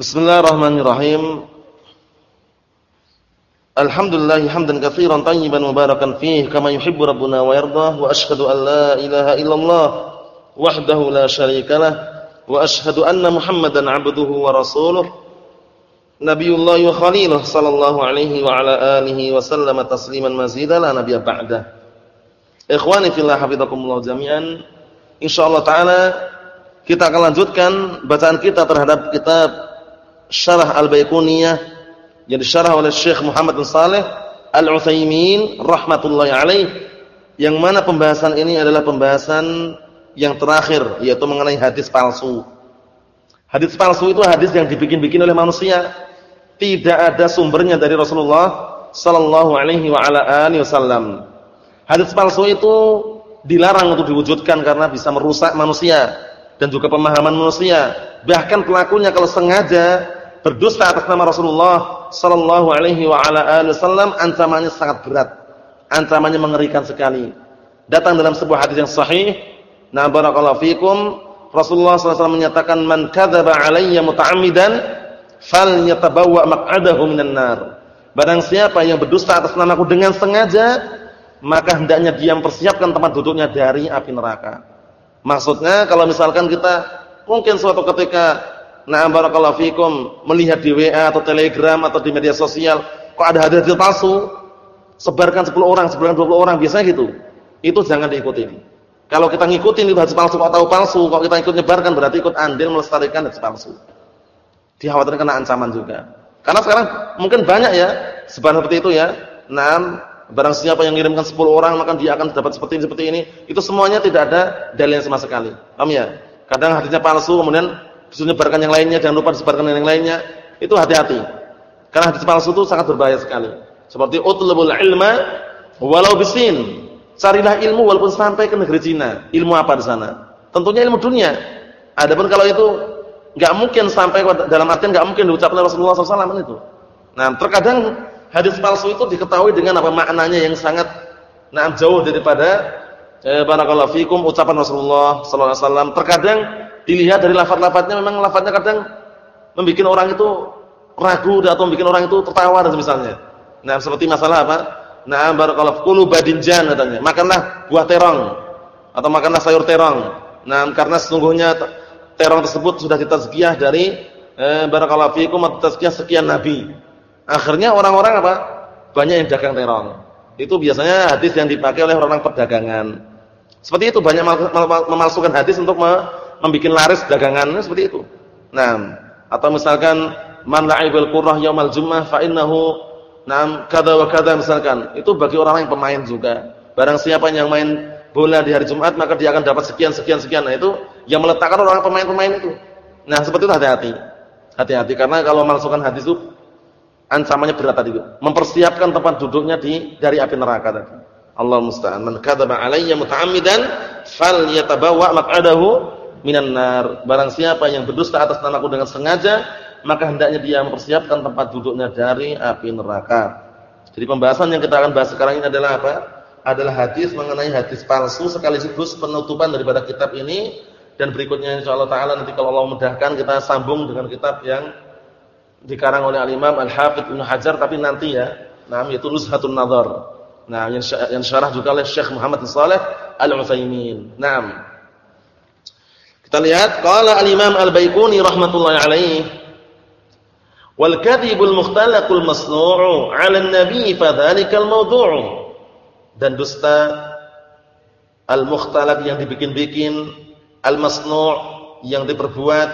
Bismillahirrahmanirrahim. Alhamdulillah hamdan katsiran tayyiban mubarakan fihi kama yuhibbu rabbuna wa yardah wa asyhadu an la ilaha illallah wahdahu la syarikalah wa asyhadu anna Muhammadan 'abduhu wa rasuluh nabiyullah wa khaliluh sallallahu alaihi wa ala alihi wa sallama tasliman mazida la nabiyya ba'da. Ikhwani fillah hafizakumullah jami'an. Insyaallah taala kita akan lanjutkan bacaan kita terhadap kitab Syarah Al-Baiquniyah yang disyarah oleh Syekh Muhammad bin Saleh Al-Utsaimin rahmatullahi alaih yang mana pembahasan ini adalah pembahasan yang terakhir yaitu mengenai hadis palsu. Hadis palsu itu hadis yang dibikin-bikin oleh manusia, tidak ada sumbernya dari Rasulullah sallallahu alaihi wa ala alihi wasallam. Hadis palsu itu dilarang untuk diwujudkan karena bisa merusak manusia dan juga pemahaman manusia. Bahkan pelakunya kalau sengaja berdusta atas nama Rasulullah sallallahu alaihi wa ala alihi wasallam ancamannya sangat berat. Ancamannya mengerikan sekali. Datang dalam sebuah hadis yang sahih, na barakallahu fikum, Rasulullah SAW menyatakan man kadzaba alayya muta'ammidan falyatabawwa maq'adahu minan nar. Barang siapa yang berdusta atas namaku dengan sengaja, maka hendaknya dia mempersiapkan tempat duduknya dari api neraka. Maksudnya kalau misalkan kita mungkin suatu ketika Nah, barakallahu fikum, melihat di WA atau Telegram atau di media sosial, kok ada hadis palsu, sebarkan 10 orang, sebarkan 20 orang, biasanya gitu. Itu jangan diikuti. Kalau kita ngikutin itu hadis palsu, kok tahu palsu, kok kita ikut nyebarkan berarti ikut andil melestarikan hadis palsu. Dikhawatirkan kena ancaman juga. Karena sekarang mungkin banyak ya sebarang seperti itu ya. Nah, barang siapa yang mengirimkan 10 orang maka dia akan dapat seperti ini seperti ini. Itu semuanya tidak ada dalil sama sekali. Paham ya? Kadang hadisnya palsu kemudian disuruh nyebarkan yang lainnya, jangan lupa disebarkan yang lainnya. Itu hati-hati. Karena hadis palsu itu sangat berbahaya sekali. Seperti utlubul ilma walau bisin. Carilah ilmu walaupun sampai ke negeri Cina. Ilmu apa di sana? Tentunya ilmu dunia. Adapun kalau itu enggak mungkin sampai dalam artian enggak mungkin diucapkan oleh Rasulullah SAW itu. Nah, terkadang hadis palsu itu diketahui dengan apa maknanya yang sangat nah jauh daripada eh, barakallahu fikum ucapan Rasulullah sallallahu alaihi wasallam. Terkadang dilihat dari lafaz-lafaznya memang lafaznya kadang membuat orang itu ragu atau membuat orang itu tertawa dan misalnya. Nah, seperti masalah apa? Nah, barakallahu kulu badinjan katanya. Makanlah buah terong atau makanlah sayur terong. Nah, karena sesungguhnya terong tersebut sudah ditazkiyah dari eh, barakallahu fikum tazkiyah sekian nabi. Akhirnya orang-orang apa? Banyak yang dagang terong. Itu biasanya hadis yang dipakai oleh orang-orang perdagangan. Seperti itu banyak memalsukan hadis untuk membuat laris dagangannya seperti itu. Nah, atau misalkan man la'ibal qurrah yaumal jummah fa innahu nam kada wa kada misalkan. Itu bagi orang yang pemain juga. Barang siapa yang main bola di hari Jumat maka dia akan dapat sekian sekian sekian. Nah, itu yang meletakkan orang pemain-pemain itu. Nah, seperti itu hati-hati. Hati-hati karena kalau memasukkan hadis itu ancamannya berat tadi itu. Mempersiapkan tempat duduknya di dari api neraka tadi. Allah musta'an. Man kadzaba alayya muta'ammidan falyatabawa maq'adahu minan nar. Barang siapa yang berdusta atas namaku dengan sengaja, maka hendaknya dia mempersiapkan tempat duduknya dari api neraka. Jadi pembahasan yang kita akan bahas sekarang ini adalah apa? Adalah hadis mengenai hadis palsu sekaligus penutupan daripada kitab ini dan berikutnya insyaallah taala nanti kalau Allah mudahkan kita sambung dengan kitab yang dikarang oleh Al-Imam Al-Hafidz Ibnu Hajar tapi nanti ya. Nah, yaitu Nuzhatun Nazar. Nah, yang syarah juga oleh Syekh Muhammad Shalih Al-Utsaimin. Naam. Kita lihat qala al-Imam Al-Baiquni rahmatullahi alaih wal kadhibul mukhtalaqul masnu'u 'ala an-nabi fadzalikal mawdu'u dan dusta al-mukhtalaq yang dibikin-bikin al-masnu' yang diperbuat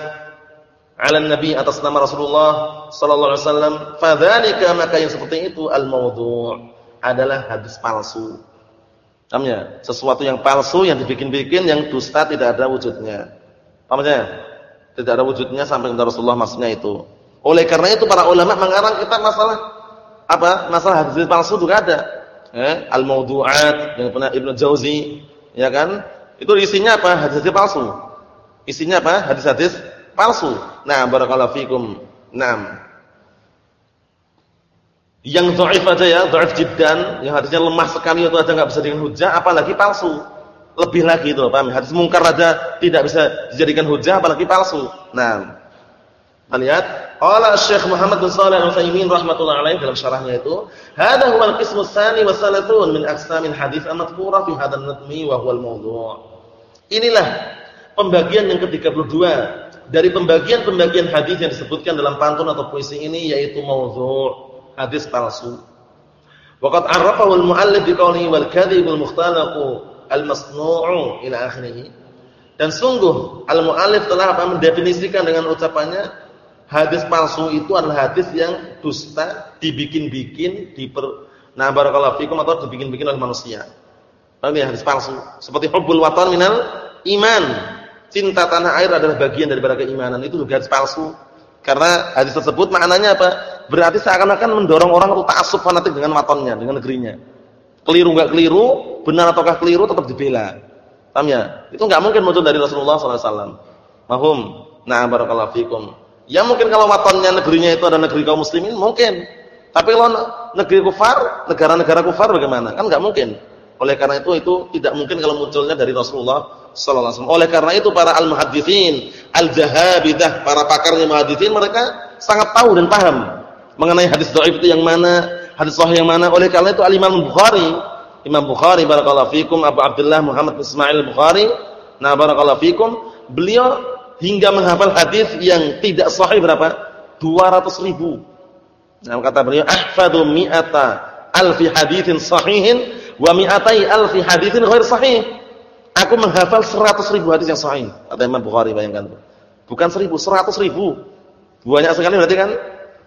'ala nabi atas nama Rasulullah sallallahu alaihi wasallam fadzalika maka yang seperti itu al-mawdu' adalah hadis palsu. Namanya sesuatu yang palsu yang dibikin-bikin yang dusta tidak ada wujudnya. Paham ya? Tidak ada wujudnya sampai kepada Rasulullah maksudnya itu. Oleh karena itu para ulama mengarang kita masalah apa? Masalah hadis palsu juga ada. Eh, Al-Mawdu'at yang pernah Ibnu Jauzi, ya kan? Itu isinya apa? Hadis-hadis palsu. Isinya apa? Hadis-hadis palsu. Nah, barakallahu fikum. Naam. Yang dhaif aja ya, dhaif jiddan, yang hadisnya lemah sekali itu aja enggak bisa dengan hujah, apalagi palsu. Lebih lagi itu paham hadis mungkar aja tidak bisa dijadikan hujah apalagi palsu. Nah. Kita lihat, qala Syekh Muhammad bin Shalih Al-Utsaimin rahimatullah alaih dalam syarahnya itu, "Hadza huwa al-qismu tsani wa salatun min aqsamil hadits al-madhkura fi hadzal nadmi wa huwa al-mawdu'." Inilah pembagian yang ke-32. Dari pembagian-pembagian hadis yang disebutkan dalam pantun atau puisi ini yaitu mawdu', hadis palsu. Waqad arrafahu al-mu'allif bi qawlihi wal kadhibul mukhtalaqu al-masnu'u ila akhirih. Dan sungguh al-mu'allif telah apa mendefinisikan dengan ucapannya Hadis palsu itu adalah hadis yang dusta, dibikin-bikin, diper Nah, barakallahu fikum atau dibikin-bikin oleh manusia. Paham ya hadis palsu? Seperti hubbul watan minal iman. Cinta tanah air adalah bagian daripada keimanan. Itu juga hadis palsu. Karena hadis tersebut maknanya apa? Berarti seakan-akan mendorong orang untuk ta'assub fanatik dengan watonnya, dengan negerinya. Keliru enggak keliru, benar ataukah keliru tetap dibela. Paham ya? Itu enggak mungkin muncul dari Rasulullah wasallam. Mahum. Nah, barakallahu fikum. Ya mungkin kalau watonnya negerinya itu ada negeri kaum muslimin mungkin. Tapi kalau negeri kufar, negara-negara kufar bagaimana? Kan enggak mungkin. Oleh karena itu itu tidak mungkin kalau munculnya dari Rasulullah sallallahu alaihi wasallam. Oleh karena itu para al-muhaddisin, al-jahabidah, para pakarnya muhaddisin mereka sangat tahu dan paham mengenai hadis dhaif itu yang mana, hadis sahih yang mana. Oleh karena itu al-Imam Bukhari, Imam Bukhari barakallahu fikum Abu Abdullah Muhammad bin Ismail Bukhari, nah barakallahu fikum, beliau hingga menghafal hadis yang tidak sahih berapa? 200 ribu. Nah, kata beliau, ahfadu mi'ata alfi hadithin sahihin wa mi'atai alfi hadithin ghair sahih. Aku menghafal 100 ribu hadis yang sahih. Kata Imam Bukhari bayangkan. Bukan 1000, 100 ribu. Banyak sekali berarti kan?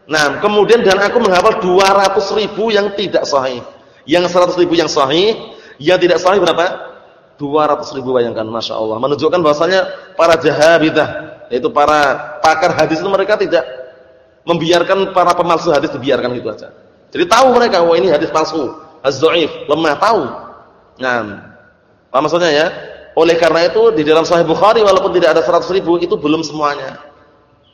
Nah, kemudian dan aku menghafal 200 ribu yang tidak sahih. Yang 100 ribu yang sahih, yang tidak sahih berapa? 200 ribu bayangkan, Masya Allah. Menunjukkan bahwasanya para jahabidah, yaitu para pakar hadis itu mereka tidak membiarkan para pemalsu hadis dibiarkan gitu aja. Jadi tahu mereka, wah ini hadis palsu, az-dhaif, lemah, tahu. Nah, apa maksudnya ya? Oleh karena itu di dalam Sahih Bukhari walaupun tidak ada 100 ribu itu belum semuanya.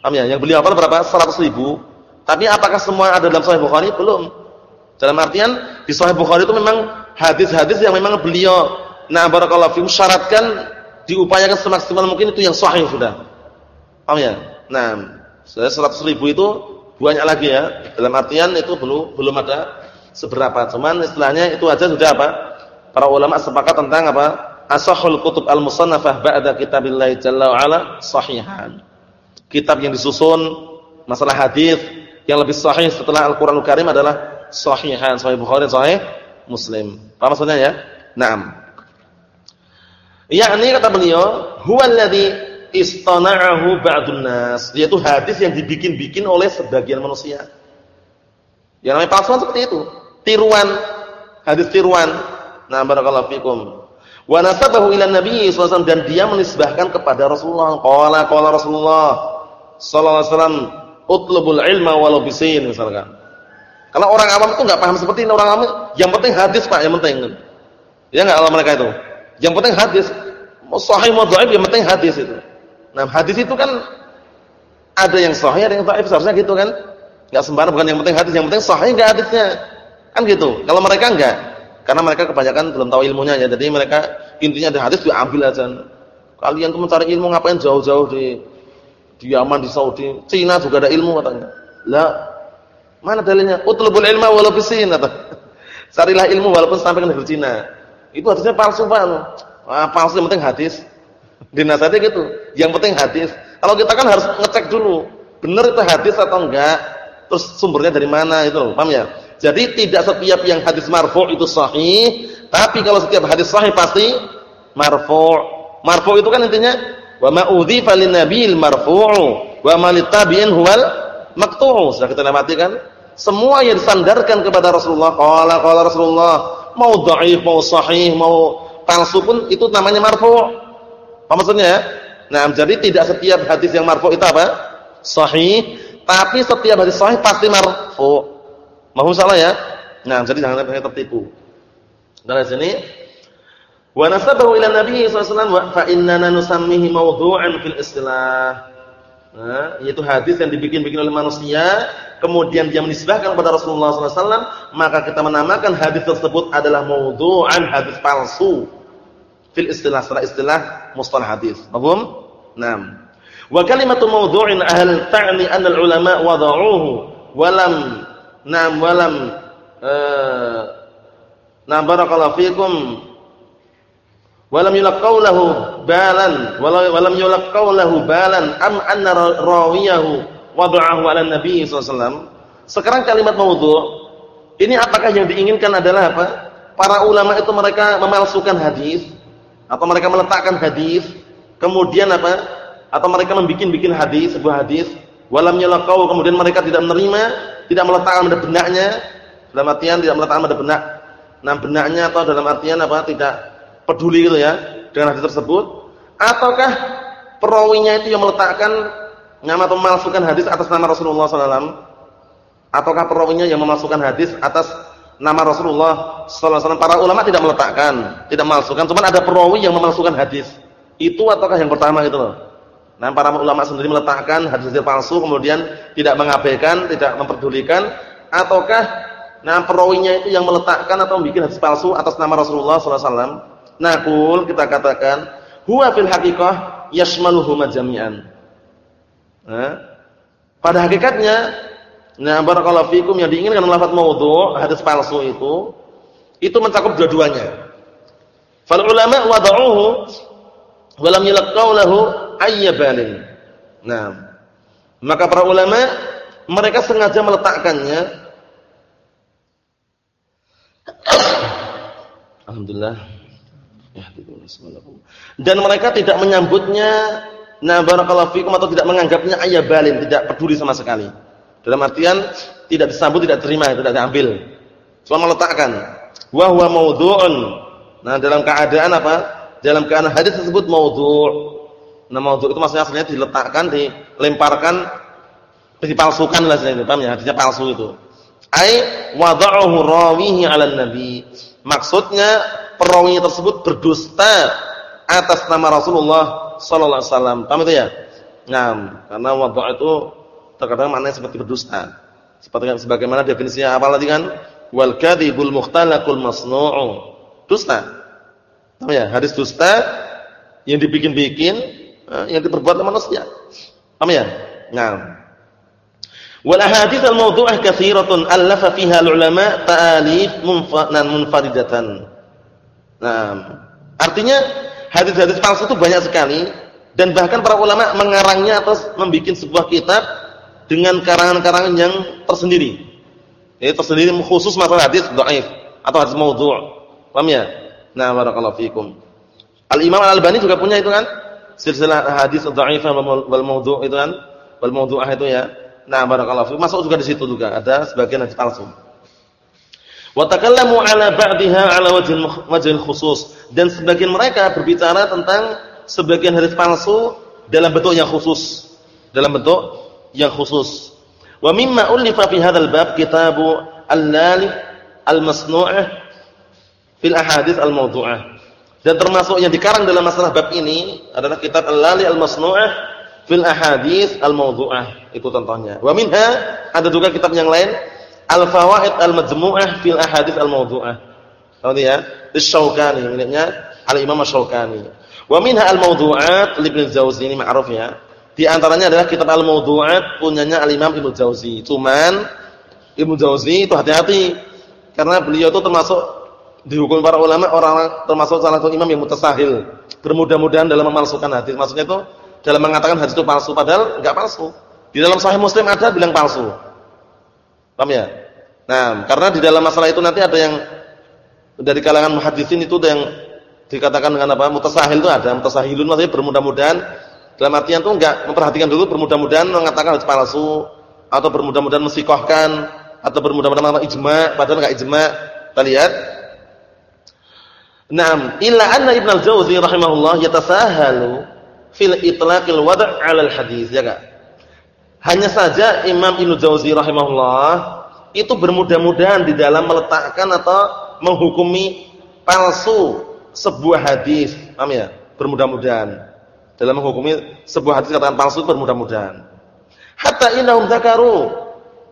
Paham ya? Yang beliau apa berapa? 100 ribu. Tapi apakah semua ada dalam Sahih Bukhari? Belum. Dalam artian di Sahih Bukhari itu memang hadis-hadis yang memang beliau Nah, barakallahu fiikum syaratkan diupayakan semaksimal mungkin itu yang sahih sudah. Paham ya? Nah, sudah 100 ribu itu banyak lagi ya. Dalam artian itu belum belum ada seberapa. Cuman istilahnya itu aja sudah apa? Para ulama sepakat tentang apa? Asahul kutub al-musannafah ba'da kitabillah jalla wa ala sahihan. Kitab yang disusun masalah hadis yang lebih sahih setelah Al-Qur'anul Karim adalah sahihan, sahih Bukhari, sahih Muslim. Apa maksudnya ya? Naam. Yakni kata beliau, huwa alladhi istana'ahu ba'dun nas, yaitu hadis yang dibikin-bikin oleh sebagian manusia. Yang namanya palsuan seperti itu, tiruan, hadis tiruan. Nah, barakallahu fikum. Wa nasabahu ila Nabi sallallahu dan dia menisbahkan kepada Rasulullah. Qala qala Rasulullah sallallahu alaihi wasallam, "Utlubul ilma walau bisin," misalkan. Kalau orang awam itu enggak paham seperti ini orang awam, yang penting hadis Pak, yang penting. Ya enggak Allah mereka itu. Yang penting hadis. Sahih mau dhaif yang penting hadis itu. Nah, hadis itu kan ada yang sahih, ada yang dhaif, seharusnya gitu kan? Enggak sembarang bukan yang penting hadis, yang penting sahih enggak hadisnya. Kan gitu. Kalau mereka enggak, karena mereka kebanyakan belum tahu ilmunya ya. Jadi mereka intinya ada hadis diambil aja. Kalian tuh mencari ilmu ngapain jauh-jauh di di Yaman, di Saudi, Cina juga ada ilmu katanya. Lah, mana dalilnya? Utlubul ilma walau bisin kata. Carilah ilmu walaupun sampai ke negeri Cina. Itu hadisnya palsu Pak. Wah, palsu yang penting hadis. Dinasihati gitu. Yang penting hadis. Kalau kita kan harus ngecek dulu, benar itu hadis atau enggak. Terus sumbernya dari mana itu loh, paham ya? Jadi tidak setiap yang hadis marfu' itu sahih, tapi kalau setiap hadis sahih pasti marfu'. Marfu' itu kan intinya wa ma udhifa lin nabiyil marfu'u wa ma litabi'in huwal maqtu'u. Sudah kita lewati kan? Semua yang disandarkan kepada Rasulullah, qala qala Rasulullah mau dhaif, mau sahih, mau palsu pun itu namanya marfu'. Apa maksudnya ya? Nah, jadi tidak setiap hadis yang marfu' itu apa? Sahih, tapi setiap hadis sahih pasti marfu'. Mau salah ya? Nah, jadi jangan sampai tertipu. Dari sini wa nasabahu ila nabi sallallahu alaihi wasallam fa innana nusammihi mawdu'an fil istilah. Nah, yaitu hadis yang dibikin-bikin oleh manusia kemudian dia menisbahkan kepada Rasulullah SAW, maka kita menamakan hadis tersebut adalah maudhu'an hadis palsu. Fil istilah setelah istilah mustalah hadis. Paham? Naam. Wa kalimatu mawdu'in ahl ta'ni anna al-ulama wada'uhu wa lam na'am wa lam uh, na barakallahu fikum wa lam yulqaw lahu balan wa lam yulqaw lahu balan am anna rawiyahu wada'ahu 'ala nabi sallallahu. Sekarang kalimat maudhu' ini apakah yang diinginkan adalah apa? Para ulama itu mereka memalsukan hadis atau mereka meletakkan hadis kemudian apa? atau mereka membikin-bikin hadis, sebuah hadis, walam yalaqau kemudian mereka tidak menerima, tidak meletakkan pada benaknya, dalam artian tidak meletakkan pada benak, nah benaknya atau dalam artian apa? tidak peduli gitu ya dengan hadis tersebut, ataukah perawinya itu yang meletakkan nama atau memasukkan hadis atas nama Rasulullah SAW, ataukah perawinya yang memasukkan hadis atas nama Rasulullah SAW? Para ulama tidak meletakkan, tidak memasukkan, cuma ada perawi yang memasukkan hadis. Itu ataukah yang pertama itu loh? Nah, para ulama sendiri meletakkan hadis-hadis palsu kemudian tidak mengabaikan, tidak memperdulikan ataukah nah perawinya itu yang meletakkan atau membuat hadis palsu atas nama Rasulullah sallallahu alaihi wasallam. Naqul kita katakan huwa fil haqiqah yashmaluhuma jami'an. Nah, pada hakikatnya nah barakallahu fikum yang diinginkan lafaz maudhu' hadis palsu itu itu mencakup dua-duanya. Fal ulama wada'uhu wa lam lahu ayyabalin. Nah, maka para ulama mereka sengaja meletakkannya Alhamdulillah. Ya, Dan mereka tidak menyambutnya nah barakallahu fikum atau tidak menganggapnya ayyabalin, tidak peduli sama sekali. Dalam artian tidak disambut, tidak terima, tidak diambil. Cuma meletakkan. Wa huwa. Nah, dalam keadaan apa? Dalam keadaan hadis tersebut maudhu'. Nah maudhu itu maksudnya aslinya diletakkan, dilemparkan, dipalsukan lah itu, paham ya? Hadisnya palsu itu. Ai wada'uhu rawihi 'ala nabi. Maksudnya perawi tersebut berdusta atas nama Rasulullah sallallahu alaihi wasallam. Paham itu ya? Nah, karena wadha' itu terkadang maknanya seperti berdusta. Seperti sebagaimana definisinya apa lagi kan? Wal kadzibul mukhtalaqul masnu'u. Dusta. Paham ya? Hadis dusta yang dibikin-bikin yang diperbuat oleh manusia. Paham ya? Nah. Wal ahadits al mawdu'ah katsiratun allafa fiha al ulama ta'alif munfaridatan. Nah, artinya hadis-hadis palsu itu banyak sekali dan bahkan para ulama mengarangnya atau membuat sebuah kitab dengan karangan-karangan yang tersendiri. Ini tersendiri khusus masalah hadis dhaif atau hadis maudhu'. Paham ya? Nah, barakallahu fikum. Al-Imam Al-Albani juga punya itu kan? Silsilah hadis dhaifah wal maudhu' itu kan? Wal maudhu'ah itu ya. Nah barakallahu fiik. Masuk juga di situ juga. Ada sebagian hadis palsu. Wa takallamu ala ba'dihha ala wajhil wajhil khusus. Dan sebagian mereka berbicara tentang sebagian hadis palsu dalam bentuk yang khusus. Dalam bentuk yang khusus. Wa mimma ulifa fi hadzal bab kitabu al-lali al-masnu'ah fil ahadits al-mawdu'ah dan termasuk yang dikarang dalam masalah bab ini adalah kitab Al-Lali Al-Masnu'ah fil Ahadits Al-Mawdu'ah. Itu contohnya. Wa minha ada juga kitab yang lain Al-Fawaid Al-Majmu'ah fil Ahadits Al-Mawdu'ah. Tahu ya? Asy-Syaukani miliknya Al-Imam Asy-Syaukani. Wa minha Al-Mawdu'at Ibnu Jauzi ini ma'ruf ya. Di antaranya adalah kitab Al-Mawdu'at punyanya Al-Imam Ibnu Jauzi. Cuman Ibnu Jauzi itu hati-hati karena beliau itu termasuk dihukum para ulama orang termasuk salah satu imam yang mutasahil, bermudah-mudahan dalam memalsukan hadis. Maksudnya itu dalam mengatakan hadis itu palsu padahal enggak palsu. Di dalam sahih Muslim ada bilang palsu. Paham ya? Nah, karena di dalam masalah itu nanti ada yang dari kalangan muhaddisin itu yang dikatakan dengan apa? Mutasahil itu ada, mutasahilun maksudnya bermudah-mudahan dalam artian itu enggak memperhatikan dulu bermudah-mudahan mengatakan hadis palsu atau bermudah-mudahan mensikohkan atau bermudah-mudahan ijma padahal enggak ijma. Kita lihat Naam, illa anna Ibnu Al-Jauzi rahimahullah yatasahalu fil itlaqil wad' 'ala al-hadis, ya enggak? Hanya saja Imam Ibnu Jauzi rahimahullah itu bermudah-mudahan di dalam meletakkan atau menghukumi palsu sebuah hadis. Paham ya? Bermudah-mudahan. Dalam menghukumi sebuah hadis katakan palsu bermudah-mudahan. Hatta innahum dzakaru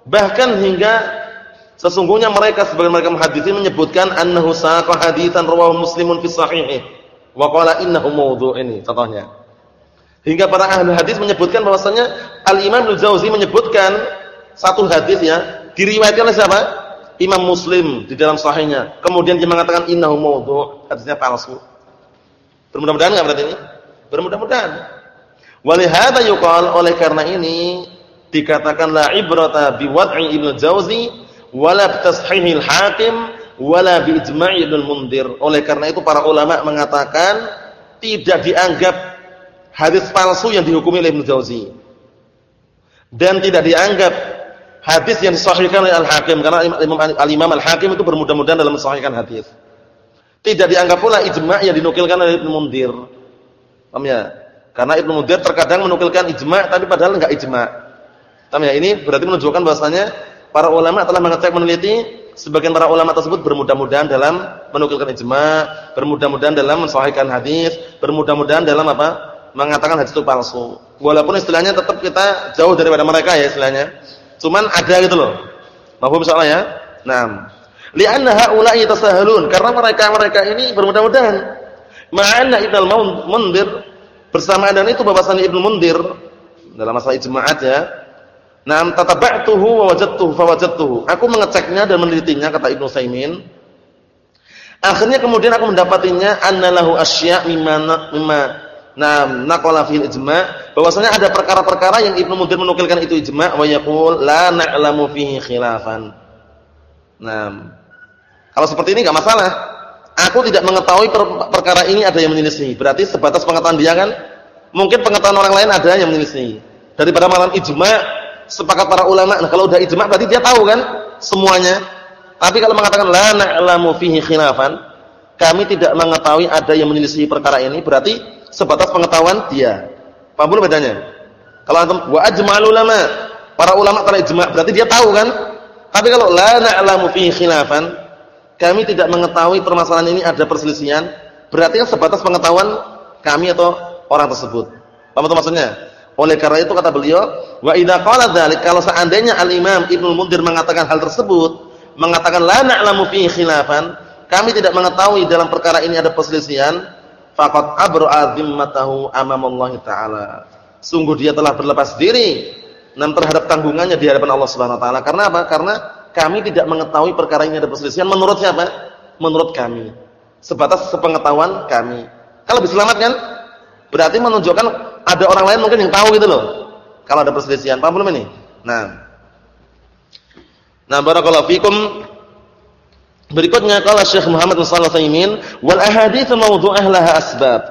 bahkan hingga Sesungguhnya mereka sebagian mereka muhaddisin menyebutkan annahu saqah haditsan rawahu Muslimun fi sahihih wa qala innahu mawdhu' ini contohnya. Hingga para ahli hadis menyebutkan bahwasanya Al-Imam Al-Jauzi menyebutkan satu hadis ya, diriwayatkan oleh siapa? Imam Muslim di dalam sahihnya. Kemudian dia mengatakan innahu maudhu', hadisnya palsu. Bermudah-mudahan enggak berarti ini? Bermudah-mudahan. Walihada yuqal oleh karena ini dikatakan la ibrata biwad'i Ibnu Jauzi wala bitashihil hakim wala bi ijma'i Ibnu Mundir. Oleh karena itu para ulama mengatakan tidak dianggap hadis palsu yang dihukumi oleh Ibnu Jauzi. Dan tidak dianggap hadis yang disahihkan oleh Al-Hakim karena Al-Imam Al-Hakim itu bermudah-mudahan dalam mensahihkan hadis. Tidak dianggap pula ijma' yang dinukilkan oleh Ibnu Mundir. Paham ya? Karena Ibnu Mundir terkadang menukilkan ijma' tapi padahal enggak ijma'. Paham ya? Ini berarti menunjukkan bahwasanya para ulama telah mengecek meneliti sebagian para ulama tersebut bermudah-mudahan dalam menukilkan ijma', bermudah-mudahan dalam mensahihkan hadis, bermudah-mudahan dalam apa? mengatakan hadis itu palsu. Walaupun istilahnya tetap kita jauh daripada mereka ya istilahnya. Cuman ada gitu loh. Mahfum misalnya ya? Naam. Li'anna haula'i yatasahhalun karena mereka-mereka ini bermudah-mudahan. Ma'anna Ibnu Mundir bersama dan itu bahwasanya Ibnu Mundir dalam masalah ijma'at ya. Naam tataba'tuhu wa wajadtuhu fa wajadtuhu. Aku mengeceknya dan menelitinya kata Ibnu Saimin. Akhirnya kemudian aku mendapatinya annalahu asya' mimma mimma Nah, naqala ijma' bahwasanya ada perkara-perkara yang Ibnu Mudir menukilkan itu ijma' wa yaqul la na'lamu fihi khilafan. Nah, kalau seperti ini enggak masalah. Aku tidak mengetahui per perkara ini ada yang menyelisih. Berarti sebatas pengetahuan dia kan mungkin pengetahuan orang lain ada yang menyelisih. Daripada malam ijma' sepakat para ulama. Nah, kalau udah ijma' berarti dia tahu kan semuanya. Tapi kalau mengatakan la na'lamu fihi khilafan, kami tidak mengetahui ada yang menyelisih perkara ini, berarti sebatas pengetahuan dia. Paham belum bedanya? Kalau antum wa ajma'ul ulama, para ulama telah ijma' berarti dia tahu kan? Tapi kalau la na'lamu fihi khilafan, kami tidak mengetahui permasalahan ini ada perselisihan, berarti kan sebatas pengetahuan kami atau orang tersebut. Paham itu maksudnya? Oleh karena itu kata beliau, wa idza qala dzalik kalau seandainya al-Imam Ibnu Mundir mengatakan hal tersebut, mengatakan la na'lamu fihi khilafan, kami tidak mengetahui dalam perkara ini ada perselisihan, faqad abra'a dhimmatahu amamallahi taala. Sungguh dia telah berlepas diri nam terhadap tanggungannya di hadapan Allah Subhanahu wa taala. Karena apa? Karena kami tidak mengetahui perkara ini ada perselisihan menurut siapa? Menurut kami. Sebatas sepengetahuan kami. Kalau bisa selamat kan? Berarti menunjukkan ada orang lain mungkin yang tahu gitu loh. Kalau ada perselisihan. Paham belum ini? Nah. Nah, barakallahu fikum Berikutnya kala Syekh Muhammad bin Shalih Al-Utsaimin, wal ahadits mawdu'ah laha asbab.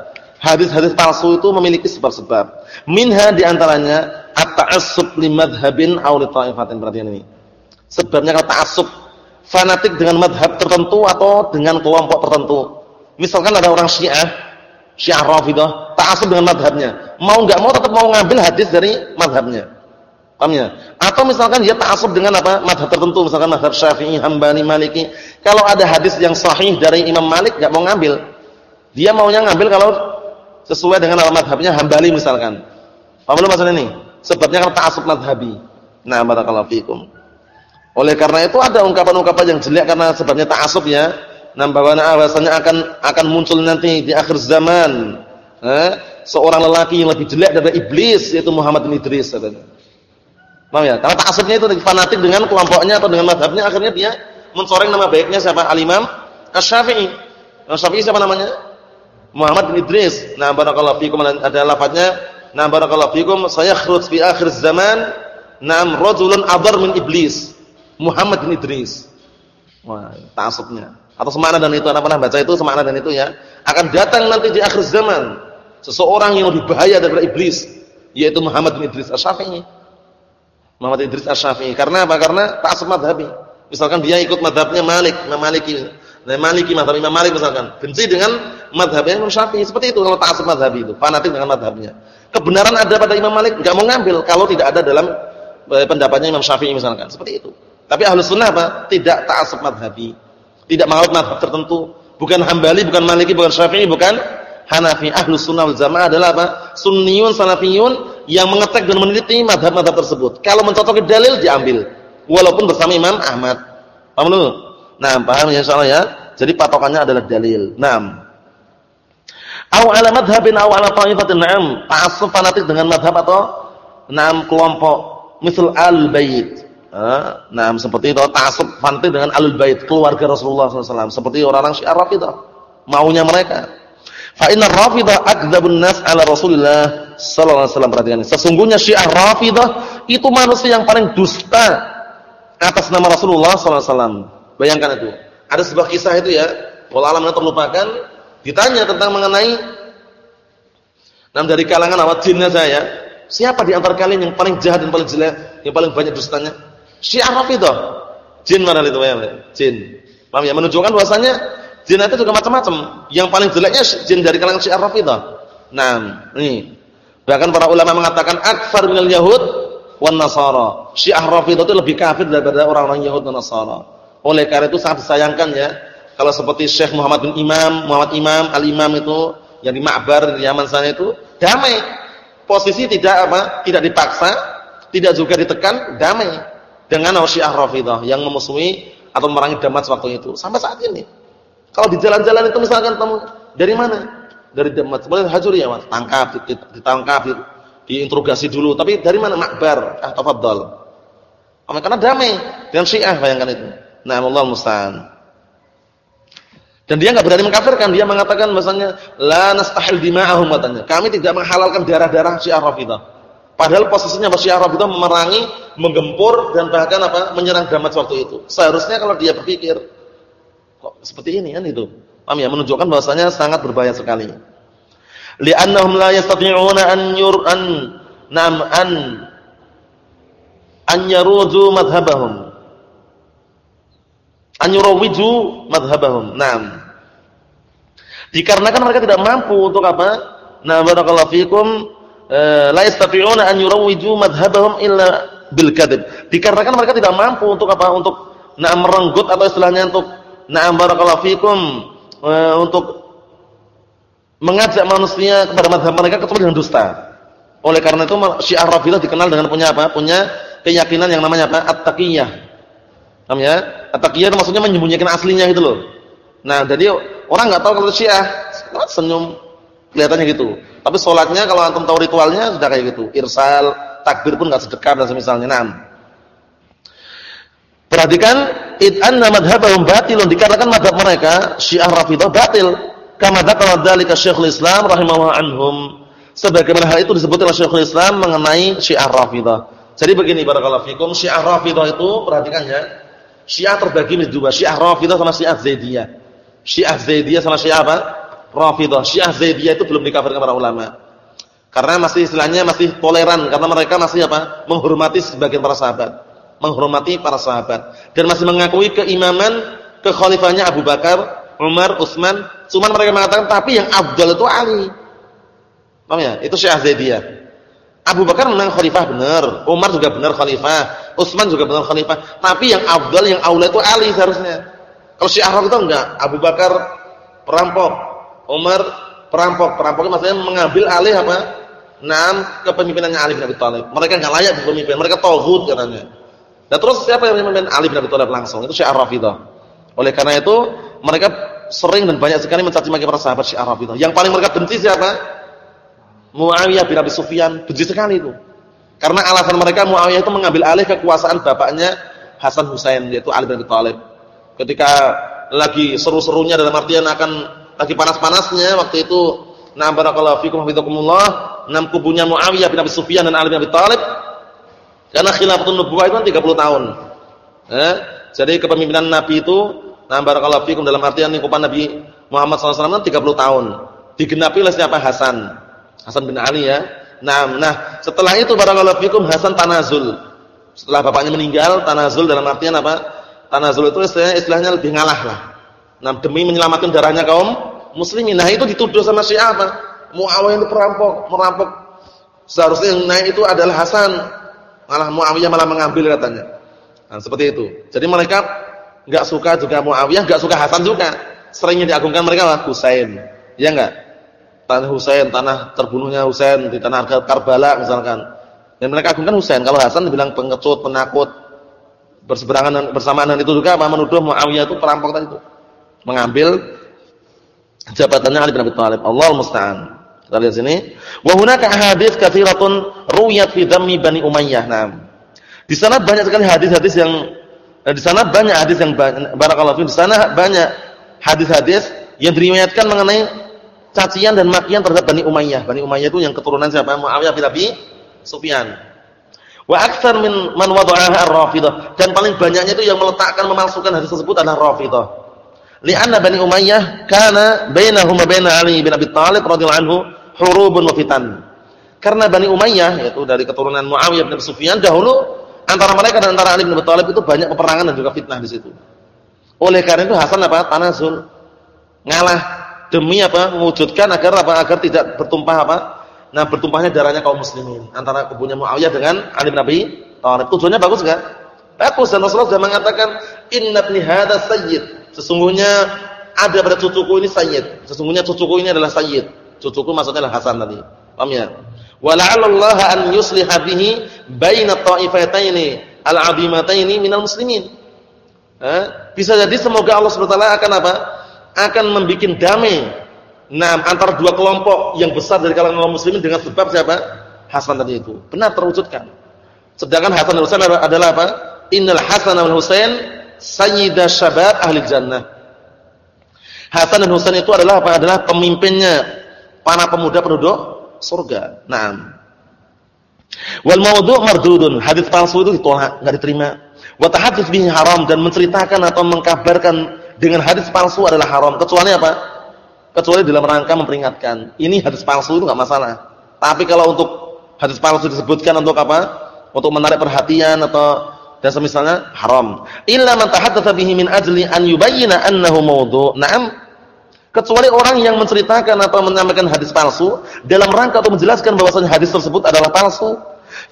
Hadis-hadis palsu itu memiliki sebab-sebab. Minha di antaranya at-ta'assub li madhhabin aw li ta'ifatin. Perhatian ini. Sebabnya kalau ta'assub fanatik dengan madhab tertentu atau dengan kelompok tertentu. Misalkan ada orang Syiah, Syiah Rafidhah, ta'assub dengan madhabnya. Mau enggak mau tetap mau ngambil hadis dari madhabnya. Paham ya? Atau misalkan dia ta'assub dengan apa? Madhab tertentu, misalkan madhab Syafi'i, Hambali, Maliki. Kalau ada hadis yang sahih dari Imam Malik enggak mau ngambil. Dia maunya ngambil kalau sesuai dengan madhabnya Hambali misalkan. Paham belum maksudnya ini? Sebabnya kan ta'assub madhabi. Nah, barakallahu fikum. Oleh karena itu ada ungkapan-ungkapan yang jelek karena sebabnya ta'assub ya. Nah, bahwasanya akan akan muncul nanti di akhir zaman eh, seorang lelaki yang lebih jelek daripada iblis yaitu Muhammad bin Idris katanya. Ya? Karena ta'assubnya itu fanatik dengan kelompoknya atau dengan mazhabnya akhirnya dia mencoreng nama baiknya siapa? Al-Imam Asy-Syafi'i. Asy-Syafi'i siapa namanya? Muhammad bin Idris. Nah, barakallahu fikum ada lafadznya, nah barakallahu fikum sayakhruj fi akhir zaman nam rajulun adhar min iblis. Muhammad bin Idris. Wah, ta'assubnya. Atau semana dan itu, anak pernah baca itu semana dan itu ya. Akan datang nanti di akhir zaman seseorang yang lebih bahaya daripada iblis, yaitu Muhammad bin Idris Asy-Syafi'i. Muhammad Idris Asy-Syafi'i. Karena apa? Karena ta'assub madhabi. Misalkan dia ikut madhabnya Malik, Imam Maliki. Nah, Maliki madhab Imam Malik misalkan. Benci dengan madhabnya Imam Syafi'i. Seperti itu kalau ta'assub madhabi itu. Fanatik dengan madhabnya. Kebenaran ada pada Imam Malik, enggak mau ngambil kalau tidak ada dalam eh, pendapatnya Imam Syafi'i misalkan. Seperti itu. Tapi Ahlus Sunnah apa? Tidak ta'assub madhabi. Tidak mengaut madhab tertentu. Bukan Hambali, bukan Maliki, bukan Syafi'i, bukan Hanafi. Ahlus Sunnah wal Jamaah adalah apa? Sunniyun, Salafiyun yang mengetek dan meneliti madhab-madhab tersebut. Kalau mencocoki dalil diambil, walaupun bersama Imam Ahmad. Paham lu? Nah, paham ya insyaallah ya. Jadi patokannya adalah dalil. Naam. Au ala madhhabin au ala ta'ifatin na'am. Fanatik dengan madhab atau na'am kelompok misal al-bait. Nah, seperti itu ta'assub fanatik dengan al-bait, keluarga Rasulullah SAW. Seperti orang-orang Syiah Rafidah. Maunya mereka. Fa inna Rafidah akdzabun nas ala Rasulullah sallallahu alaihi wasallam. Perhatikan. Sesungguhnya Syiah Rafidah itu manusia yang paling dusta atas nama Rasulullah sallallahu alaihi wasallam. Bayangkan itu. Ada sebuah kisah itu ya, walau alamnya terlupakan, ditanya tentang mengenai nam dari kalangan awat jinnya saya, siapa di antara kalian yang paling jahat dan paling jelek, yang paling banyak dustanya? Syiah Rafidah. Jin mana itu ya? Jin. Paham ya? Menunjukkan bahwasanya jin itu juga macam-macam. Yang paling jeleknya jin dari kalangan Syiah Rafidah. Nah, ini. Bahkan para ulama mengatakan akfar minal yahud wan nasara. Syiah Rafidah itu lebih kafir daripada orang-orang Yahud dan Nasara. Oleh karena itu sangat disayangkan ya kalau seperti Syekh Muhammad bin Imam, Muhammad Imam, Al-Imam itu yang di Ma'bar di Yaman sana itu damai. Posisi tidak apa? Tidak dipaksa, tidak juga ditekan, damai dengan Syiah Rafidah yang memusuhi atau memerangi Damas waktu itu sampai saat ini. Kalau di jalan-jalan itu misalkan kamu dari mana? Dari Damas. Boleh hajur ya, Mas. Tangkap, ditangkap, diinterogasi dulu. Tapi dari mana? Makbar. Ah, tafadhal. Karena damai dengan Syiah bayangkan itu. Nah, Allah musta'an. Dan dia enggak berani mengkafirkan, dia mengatakan bahasanya la nastahil dima'ahum katanya. Kami tidak menghalalkan darah-darah Syiah Rafidah. Padahal posisinya Syiah Rafidah memerangi, menggempur dan bahkan apa? menyerang Damas waktu itu. Seharusnya kalau dia berpikir kok seperti ini kan itu. Paham ya? Menunjukkan bahwasanya sangat berbahaya sekali. Li'annahum la yastati'una an yur'an nam an an yaruju madhhabahum anyurawiju madhabahum. Naam. Dikarenakan mereka tidak mampu untuk apa? Nah, barakallahu fikum la yastati'una an yurawiju madhabahum illa bil kadzib. Dikarenakan mereka tidak mampu untuk apa? Untuk nah merenggut atau istilahnya untuk na'am barakallahu fikum eh, untuk mengajak manusia kepada madhab mereka kecuali dengan dusta. Oleh karena itu Syiah Rafidah dikenal dengan punya apa? Punya keyakinan yang namanya apa? At-taqiyah Paham ya? At-taqiyah maksudnya menyembunyikan aslinya gitu loh. Nah, jadi orang enggak tahu kalau Syiah, senyum kelihatannya gitu. Tapi sholatnya kalau antum tahu ritualnya sudah kayak gitu. Irsal, takbir pun enggak sedekap dan semisalnya. Naam. Perhatikan id anna madhhabahum batilun dikarenakan madhab mereka Syiah Rafidah batil. Kama dzakara dzalika Syekhul Islam rahimahullah anhum. Sebagaimana hal itu disebut oleh Syekhul Islam mengenai Syiah Rafidah. Jadi begini barakallahu fikum, Syiah Rafidah itu perhatikan ya Syiah terbagi menjadi dua, Syiah Rafidah sama Syiah Zaidiyah. Syiah Zaidiyah sama Syiah apa? Rafidah. Syiah Zaidiyah itu belum dikafirkan para ulama. Karena masih istilahnya masih toleran karena mereka masih apa? menghormati sebagian para sahabat, menghormati para sahabat dan masih mengakui keimaman kekhalifahnya Abu Bakar, Umar, Utsman. Cuman mereka mengatakan tapi yang afdal itu Ali. Paham ya? Itu Syiah Zaidiyah. Abu Bakar menang khalifah benar, Umar juga benar khalifah, Utsman juga benar khalifah. Tapi yang afdal yang aula itu Ali seharusnya. Kalau Syiah itu enggak, Abu Bakar perampok, Umar perampok. Perampoknya maksudnya mengambil alih apa? Naam kepemimpinannya Ali bin Abi Thalib. Mereka enggak layak jadi pemimpin, mereka tauhid katanya. Dan terus siapa yang memimpin Ali bin Abi Thalib langsung? Itu Syiah Rafidhah. Oleh karena itu, mereka sering dan banyak sekali mencaci maki para sahabat Syiah Rafidhah. Yang paling mereka benci siapa? Muawiyah bin Abi Sufyan benci sekali itu. Karena alasan mereka Muawiyah itu mengambil alih kekuasaan bapaknya Hasan Husain yaitu Ali bin Abi Thalib. Ketika lagi seru-serunya dalam artian akan lagi panas-panasnya waktu itu na barakallahu fikum hafizakumullah enam kubunya Muawiyah bin Abi Sufyan dan Ali bin Abi Thalib karena khilafatun nubuwah itu kan 30 tahun. Eh? Jadi kepemimpinan Nabi itu na barakallahu fikum dalam artian lingkupan Nabi Muhammad SAW kan 30 tahun. Digenapi oleh siapa? Hasan. Hasan bin Ali ya. Nah, nah setelah itu barakallahu fikum Hasan tanazul. Setelah bapaknya meninggal, tanazul dalam artian apa? Tanazul itu istilahnya, istilahnya lebih ngalah lah. Nah, demi menyelamatkan darahnya kaum muslimin. Nah, itu dituduh sama Syiah apa? Muawiyah itu perampok, merampok. Seharusnya yang naik itu adalah Hasan. Malah Muawiyah malah mengambil katanya. Nah, seperti itu. Jadi mereka enggak suka juga Muawiyah, enggak suka Hasan juga. Seringnya diagungkan mereka lah Husain. Ya enggak? tanah Husain, tanah terbunuhnya Husain di tanah Karbala misalkan. Dan mereka agungkan Husain. Kalau Hasan dibilang pengecut, penakut, berseberangan bersamaan dengan itu juga apa menuduh Muawiyah itu perampok tadi itu. Mengambil jabatannya Ali bin Abi Thalib. Allah musta'an. Kita lihat sini. Wa hunaka hadits katsiratun ruwiyat fi dhammi Bani Umayyah. Nah. Di sana banyak sekali hadis-hadis yang eh, di sana banyak hadis yang barakallahu di sana banyak hadis-hadis yang diriwayatkan mengenai cacian dan makian terhadap Bani Umayyah. Bani Umayyah itu yang keturunan siapa? Muawiyah bin Abi Sufyan. Wa aktsar min man wada'aha ar-Rafidhah dan paling banyaknya itu yang meletakkan memalsukan hadis tersebut adalah Rafidhah. Li'anna Bani Umayyah kana bainahum wa bain Ali bin Abi Thalib radhiyallahu anhu hurubun wa fitan. Karena Bani Umayyah yaitu dari keturunan Muawiyah bin Sufyan dahulu antara mereka dan antara Ali bin Abi Thalib itu banyak peperangan dan juga fitnah di situ. Oleh karena itu Hasan apa? Tanazul. Ngalah demi apa? mewujudkan agar apa? agar tidak bertumpah apa? Nah, bertumpahnya darahnya kaum muslimin antara kubunya Muawiyah dengan Ali bin Abi Thalib. Tujuannya bagus enggak? Bagus dan Rasulullah sudah mengatakan inna ibni hadza sayyid. Sesungguhnya ada pada cucuku ini sayyid. Sesungguhnya cucuku ini adalah sayyid. Cucuku maksudnya adalah Hasan tadi. Paham ya? Wa la'alla an yusliha bihi baina ta'ifataini al-'azimataini minal muslimin. Eh? Bisa jadi semoga Allah taala akan apa? Akan membuat damai Nah, antara dua kelompok yang besar dari kalangan kaum muslimin dengan sebab siapa? Hasan tadi itu. Benar terwujudkan. Sedangkan Hasan dan Husain adalah apa? Innal Hasan wal Husain sayyidah syabab ahli jannah. Hasan dan Husain itu adalah apa? Adalah pemimpinnya para pemuda penduduk surga. Naam. Wal mawdu' mardudun. Hadis palsu itu ditolak, enggak diterima. Wa tahadduts bihi haram dan menceritakan atau mengkabarkan dengan hadis palsu adalah haram. Kecuali apa? kecuali dalam rangka memperingatkan. Ini hadis palsu itu enggak masalah. Tapi kalau untuk hadis palsu disebutkan untuk apa? Untuk menarik perhatian atau dan semisalnya haram. Illa man tahaddatsa bihi min ajli an yubayyana annahu mawdu'. Naam. Kecuali orang yang menceritakan atau menyampaikan hadis palsu dalam rangka untuk menjelaskan bahwasanya hadis tersebut adalah palsu.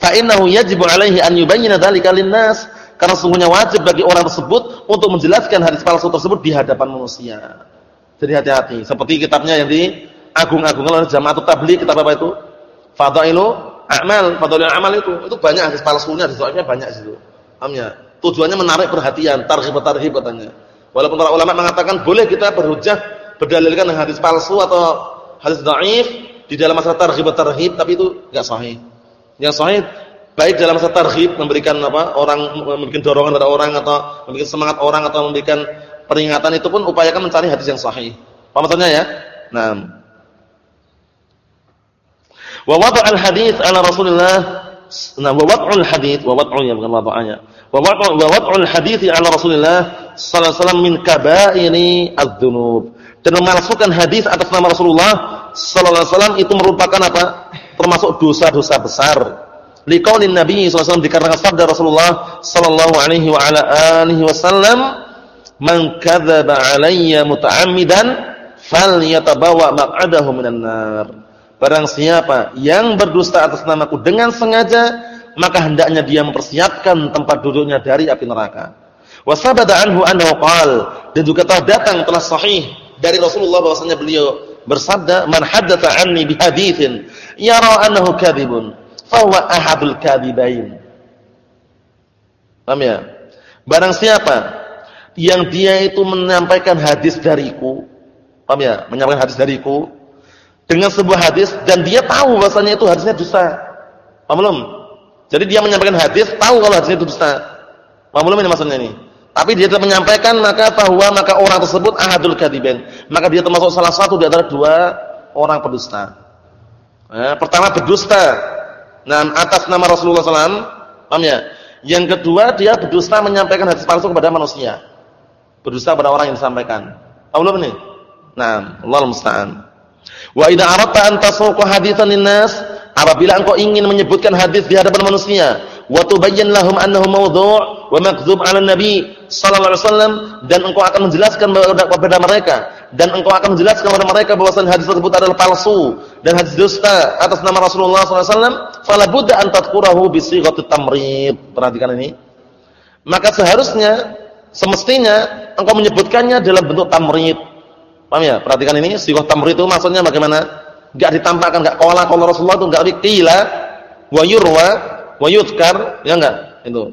Fa innahu yajibu alaihi an yubayyana dzalika lin-nas. Karena sungguhnya wajib bagi orang tersebut untuk menjelaskan hadis palsu tersebut di hadapan manusia. Jadi hati-hati. Seperti kitabnya yang di agung-agung oleh Jamaatul Tabligh, kitab apa itu? Fadailu A'mal, Fadailul A'mal itu. Itu banyak hadis palsunya, hadis banyak situ. Paham ya? Tujuannya menarik perhatian, targhib tarhib katanya. Walaupun para ulama mengatakan boleh kita berhujjah berdalilkan dengan hadis palsu atau hadis dhaif di dalam masalah targhib tarhib, tapi itu enggak sahih. Yang sahih baik dalam masalah targhib memberikan apa? Orang memberikan dorongan pada orang atau memberikan semangat orang atau memberikan peringatan itu pun upayakan mencari hadis yang sahih. Paham maksudnya ya? Nah. Wa wada'al hadis ala Rasulillah Nah, wa wad'ul hadits wa wad'u ya bukan wada'anya. Wa wad'u wa wad'ul hadits ala Rasulillah sallallahu alaihi wasallam min kaba'iri adz-dzunub. Dan memasukkan hadis atas nama Rasulullah sallallahu alaihi wasallam itu merupakan apa? Termasuk dosa-dosa besar. Liqaulin Nabi sallallahu alaihi wasallam dikarenakan sabda Rasulullah sallallahu alaihi wa ala alihi wasallam man kadzaba alayya muta'ammidan falyatabawa maq'adahu minan nar. Barang siapa yang berdusta atas namaku dengan sengaja, maka hendaknya dia mempersiapkan tempat duduknya dari api neraka. Wa sabada anhu annahu qala dan juga telah datang telah sahih dari Rasulullah bahwasanya beliau bersabda, "Man haddatsa anni bi haditsin yara annahu kadzibun, fa huwa ahadul kadzibain." Paham ya? Barang siapa yang dia itu menyampaikan hadis dariku, paham ya? Menyampaikan hadis dariku dengan sebuah hadis dan dia tahu bahasanya itu hadisnya dusta. Paham belum? Jadi dia menyampaikan hadis tahu kalau hadisnya itu dusta. Paham belum ini maksudnya ini? Tapi dia tidak menyampaikan maka bahwa maka orang tersebut ahadul kadiben. Maka dia termasuk salah satu di antara dua orang pendusta. Ya, pertama berdusta. Nah, atas nama Rasulullah SAW, paham ya? Yang kedua dia berdusta menyampaikan hadis palsu kepada manusia berdusta pada orang yang disampaikan. Allah ini. Nah, Allah musta'an. Wa idza aradta an tasuqa haditsan linnas, apabila engkau ingin menyebutkan hadis di hadapan manusia, wa tubayyin lahum annahu mawdu' wa makdzub 'ala nabi sallallahu alaihi wasallam dan engkau akan menjelaskan kepada mereka dan engkau akan menjelaskan kepada mereka bahwasanya hadis tersebut adalah palsu dan hadis dusta atas nama Rasulullah sallallahu alaihi wasallam, fala budda an tadhkurahu bi sighatit tamrid. Perhatikan ini. Maka seharusnya semestinya engkau menyebutkannya dalam bentuk tamrid. Paham ya? Perhatikan ini, sifat tamrid itu maksudnya bagaimana? Enggak ditampakkan, enggak qala qala Rasulullah itu enggak qila wa yurwa wa yuzkar, ya enggak? Itu.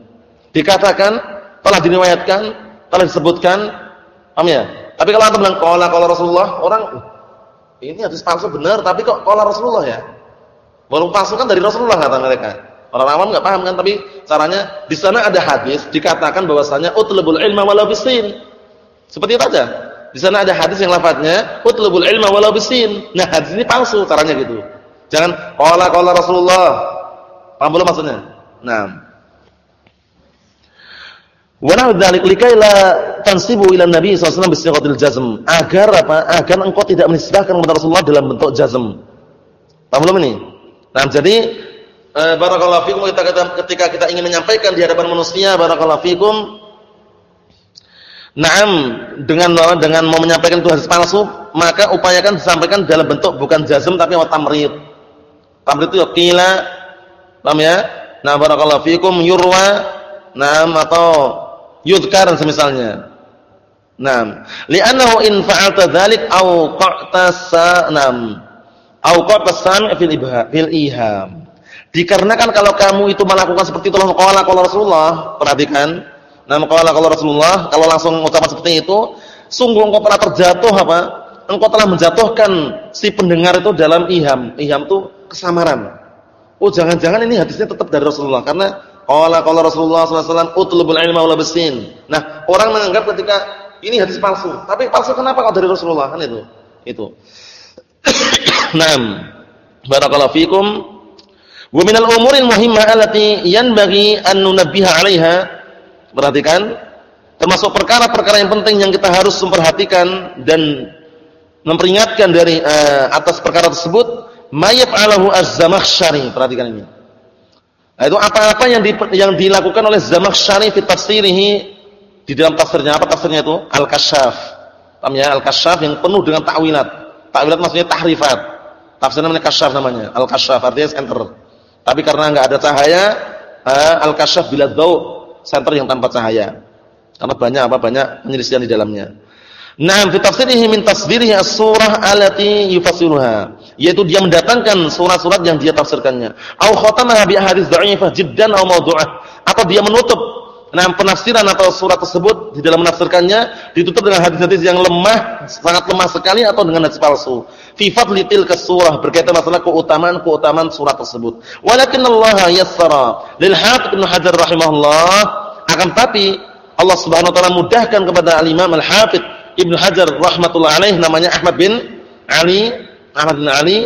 Dikatakan, telah diriwayatkan, telah disebutkan, paham ya? Tapi kalau antum bilang qala qala Rasulullah, orang ini hadis palsu benar, tapi kok qala Rasulullah ya? Walaupun palsu kan dari Rasulullah kata mereka. Orang awam enggak paham kan, tapi caranya di sana ada hadis dikatakan bahwasanya utlubul ilma walau. Seperti itu aja. Di sana ada hadis yang lafadznya utlubul ilma walau bisin. Nah, hadis ini palsu caranya gitu. Jangan qala qala Rasulullah. Paham belum maksudnya? Nah, Wa nahu dzalik likaila tansibu ila Nabi sallallahu alaihi wasallam jazm. Agar apa? Agar engkau tidak menisbahkan kepada Rasulullah dalam bentuk jazm. Paham belum ini? Nah, jadi eh, barakallahu fikum kita ketika kita ingin menyampaikan di hadapan manusia barakallahu fikum Naam dengan dengan mau menyampaikan itu hadis palsu, maka upayakan disampaikan dalam bentuk bukan jazm tapi tamrid. Tamrid itu ya qila, paham ya? Nah, barakallahu fikum yurwa, naam atau yudhkar semisalnya. Naam. Li'annahu in fa'alta dzalik aw qa'ta sanam. Aw qa'ta sam' fil ibha fil iham. Dikarenakan kalau kamu itu melakukan seperti itu qala Rasulullah, perhatikan. Nah, qala qala Rasulullah, kalau langsung mengucapkan seperti itu, sungguh engkau telah terjatuh apa? Engkau telah menjatuhkan si pendengar itu dalam iham. Iham itu kesamaran. Oh, jangan-jangan ini hadisnya tetap dari Rasulullah karena Qala qala Rasulullah sallallahu alaihi wasallam utlubul ilma bisin. Nah, orang menganggap ketika ini hadis palsu. Tapi palsu kenapa kalau dari Rasulullah kan itu? Itu. Naam. Barakallahu fikum. Wa minal umuril muhimmah allati yanbaghi an nunabbiha 'alaiha. Perhatikan termasuk perkara-perkara yang penting yang kita harus memperhatikan dan memperingatkan dari uh, atas perkara tersebut mayaf alahu az-zamakhsyari. Perhatikan ini Nah, itu apa-apa yang di, yang dilakukan oleh Zamakhsyari fi tafsirihi di dalam tafsirnya apa tafsirnya itu? Al-Kasyaf. Paham ya? Al-Kasyaf yang penuh dengan takwilat. Takwilat maksudnya tahrifat. Tafsirnya namanya Kasyaf namanya. Al-Kasyaf artinya center. Tapi karena enggak ada cahaya, eh, Al-Kasyaf bila dhau, center yang tanpa cahaya. Karena banyak apa? Banyak penyelisihan di dalamnya. Nah, fi tafsirihi min tasbirihi as-surah allati yufassiruha, yaitu dia mendatangkan surat-surat yang dia tafsirkannya. Au khatamaha bi ahadits dha'ifah jiddan aw mawdu'ah, atau dia menutup nah penafsiran atau surat tersebut di dalam menafsirkannya ditutup dengan hadis-hadis yang lemah, sangat lemah sekali atau dengan hadis palsu. Fi fadli tilka surah berkaitan masalah keutamaan-keutamaan surat tersebut. Walakin Allah yassara lil Hafiz Ibnu Hajar rahimahullah akan tapi Allah Subhanahu wa taala mudahkan kepada Al-Imam Al-Hafidz Ibnu Hajar rahmatullah alaih namanya Ahmad bin Ali Ahmad bin Ali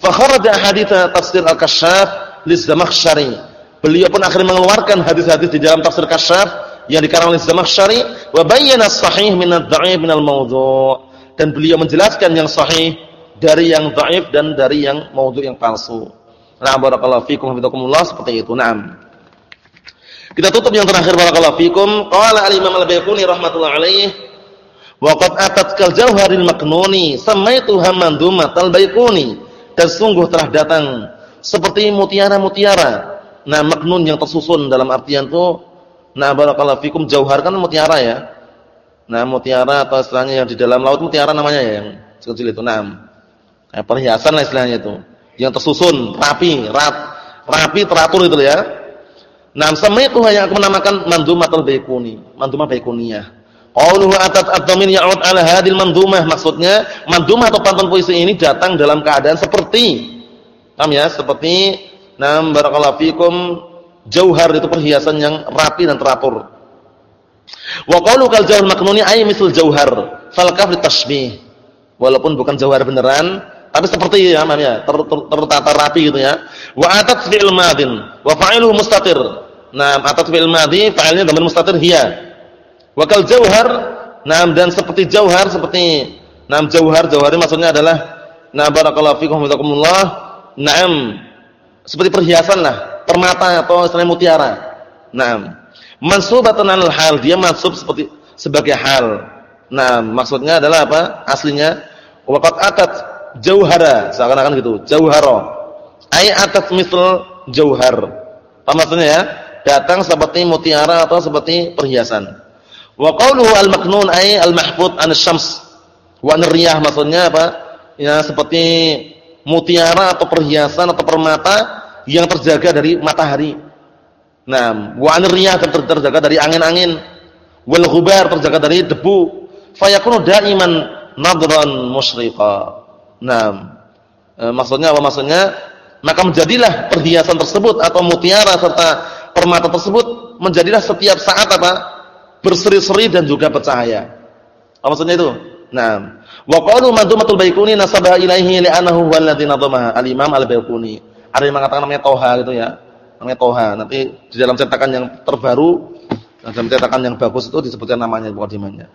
fa kharaja hadits tafsir al-Kasyaf liz-Zamakhsyari beliau pun akhirnya mengeluarkan hadis-hadis di dalam tafsir Kasyaf yang dikarang oleh Zamakhsyari wa bayyana sahih min ad-dha'if min al-mawdhu' dan beliau menjelaskan yang sahih dari yang dhaif dan dari yang maudhu' yang palsu. Nah, barakallahu fikum hafizakumullah seperti itu. Naam. Kita tutup yang terakhir barakallahu fikum. Qala al-Imam Al-Baiquni rahimatullah alaih Waqad atat kal jauharil maknuni samaitu hamandumatal baikuni dan sungguh telah datang seperti mutiara-mutiara. Nah, maknun yang tersusun dalam artian itu nah barakallahu fikum jauhar kan mutiara ya. Nah, mutiara atau istilahnya yang di dalam laut mutiara namanya ya yang kecil itu. Nah, perhiasan lah istilahnya itu. Yang tersusun, rapi, rat, rapi teratur itu ya. Nah, samaitu hanya aku menamakan mandumatal baikuni, mandumah baikuniyah. Qauluhu atat ad-dhamir ya'ud 'ala hadil mandumah maksudnya mandumah atau pantun puisi ini datang dalam keadaan seperti paham ya seperti nam barakallahu fikum jauhar itu perhiasan yang rapi dan teratur. Wa qaulu kal jauhar maknuni ay misal jauhar fal kaf tashbih. Walaupun bukan jauhar beneran tapi seperti ya paham ya ter, ter, tertata rapi gitu ya. Wa atat fi'il madin wa fa'iluhu mustatir. Nah, atat fi'il madhi fa'ilnya dhamir mustatir hiya Wakal jauhar, nam dan seperti jauhar seperti nam jauhar jauhar maksudnya adalah na barakallahu fikum wa Naam. Seperti perhiasan lah, permata atau istilahnya mutiara. Naam. Mansubatan al hal, dia mansub seperti sebagai hal. Nah, maksudnya adalah apa? Aslinya waqad atat jauhara, seakan-akan gitu. Jauhara. Ai atat misal jauhar. Apa maksudnya ya? Datang seperti mutiara atau seperti perhiasan. Wa qawluhu al-maknun ay al-mahfud an syams Wa an-riyah maksudnya apa? Ya seperti mutiara atau perhiasan atau permata yang terjaga dari matahari. Nah, wa an-riyah terjaga dari angin-angin. Wal ghubar terjaga dari debu. fayakunu daiman nadran musyriqa. Nah, e, maksudnya apa maksudnya? Maka menjadilah perhiasan tersebut atau mutiara serta permata tersebut menjadilah setiap saat apa? berseri-seri dan juga bercahaya. Apa maksudnya itu? Nah, wa qalu mandumatul baikuni nasabaha ilaihi li'annahu huwallazi nadhamaha. Al-Imam Al-Baikuni. Ada yang mengatakan namanya Toha gitu ya. Namanya Toha. Nanti di dalam cetakan yang terbaru, dalam cetakan yang bagus itu disebutkan namanya mukadimahnya.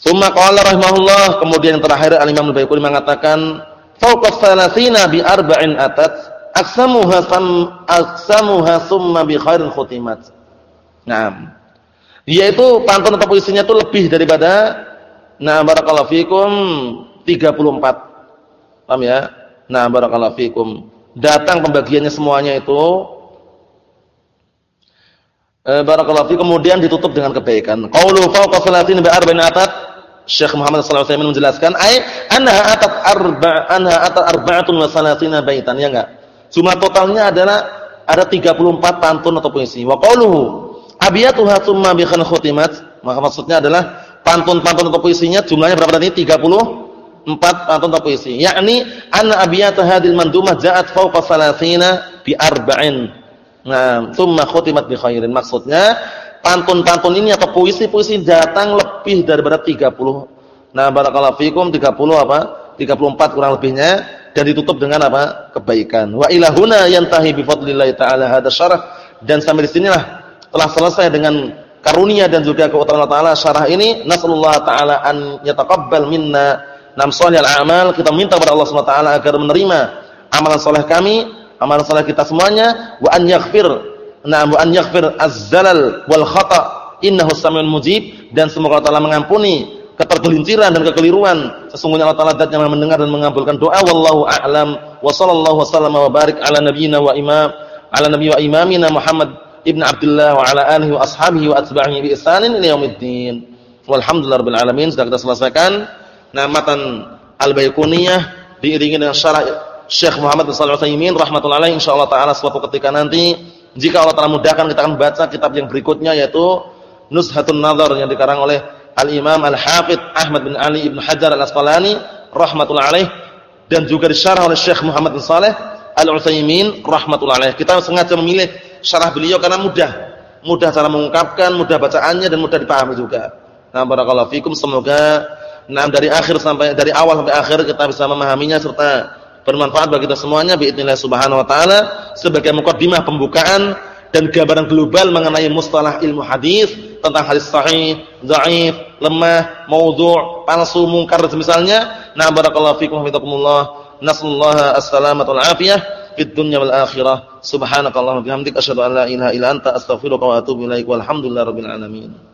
Summa qala rahimahullah, kemudian yang terakhir Al-Imam Al-Baiquni mengatakan fawqa thalathina bi arba'in atat aksamuha sam aksamuha summa bi khairin khutimat. Naam. Yaitu pantun atau puisinya itu lebih daripada nah barakallahu fikum 34. Paham ya? Nah barakallahu fikum. Datang pembagiannya semuanya itu eh, barakallahu fikum kemudian ditutup dengan kebaikan. Qaulu fawqa thalathina bi arba'in atat Syekh Muhammad sallallahu alaihi wasallam menjelaskan ay anha atat arba anha atat arba'atun wa salatina baitan ya enggak. Jumlah totalnya adalah ada 34 pantun atau puisi. Wa qauluhu abiyatuha tsumma bi khutimat. Maka maksudnya adalah pantun-pantun atau puisinya jumlahnya berapa tadi? 34 pantun atau puisi. Yakni anna abiyatu hadil mandumah ja'at fawqa salatina bi arba'in. Nah, tsumma khutimat bi khairin. Maksudnya pantun-pantun ini atau puisi-puisi datang lebih daripada 30. Nah, barakallahu fikum 30 apa? 34 kurang lebihnya dan ditutup dengan apa? kebaikan. Wa ilahuna yantahi bi fadlillah taala hada syarah dan sampai di sinilah telah selesai dengan karunia dan juga keutamaan Allah taala syarah ini nasallallahu taala an yataqabbal minna nam shalihal a'mal. Kita minta kepada Allah Subhanahu wa taala agar menerima amalan saleh kami amalan saleh kita semuanya. Wa an yaghfir Na'am an yaghfir az-zalal wal khata' innahu samiul mujib. Dan semoga Allah mengampuni ketergelinciran dan kekeliruan. Sesungguhnya Allah Taala zat yang mendengar dan mengabulkan doa. Wallahu a'lam. Wa sallallahu wasallama wa barik ala nabiyyina wa imam ala nabiyyi wa imamina Muhammad ibn Abdullah wa ala alihi wa ashabihi wa atba'ihi bi ihsanin ila yaumiddin. Walhamdulillahirabbil alamin. Sudah kita selesaikan namatan al-baiquniyah diiringi dengan syarah Syekh Muhammad bin Shalih Al-Utsaimin rahimatullah insyaallah taala suatu ketika nanti jika Allah telah mudahkan kita akan baca kitab yang berikutnya yaitu Nuzhatun Nazar yang dikarang oleh Al-Imam Al-Hafidh Ahmad bin Ali Ibn Hajar Al-Asqalani rahmatullah alaih dan juga disyarah oleh Syekh Muhammad bin Saleh Al-Utsaimin rahmatullah alaih. Kita sengaja memilih syarah beliau karena mudah. Mudah cara mengungkapkan, mudah bacaannya dan mudah dipahami juga. Nah, barakallahu fikum semoga nah dari akhir sampai dari awal sampai akhir kita bisa memahaminya serta bermanfaat bagi kita semuanya biidznillah subhanahu wa taala sebagai mukaddimah pembukaan dan gambaran global mengenai mustalah ilmu hadis tentang hadis sahih, dhaif, lemah, maudhu', palsu, mungkar misalnya. Nah, barakallahu fikum wa hafizakumullah. Nasallahu as-salamata wal afiyah fid dunya wal akhirah. Subhanakallahumma bihamdika asyhadu an la ilaha illa anta astaghfiruka wa atubu ilaik. Walhamdulillahirabbil alamin.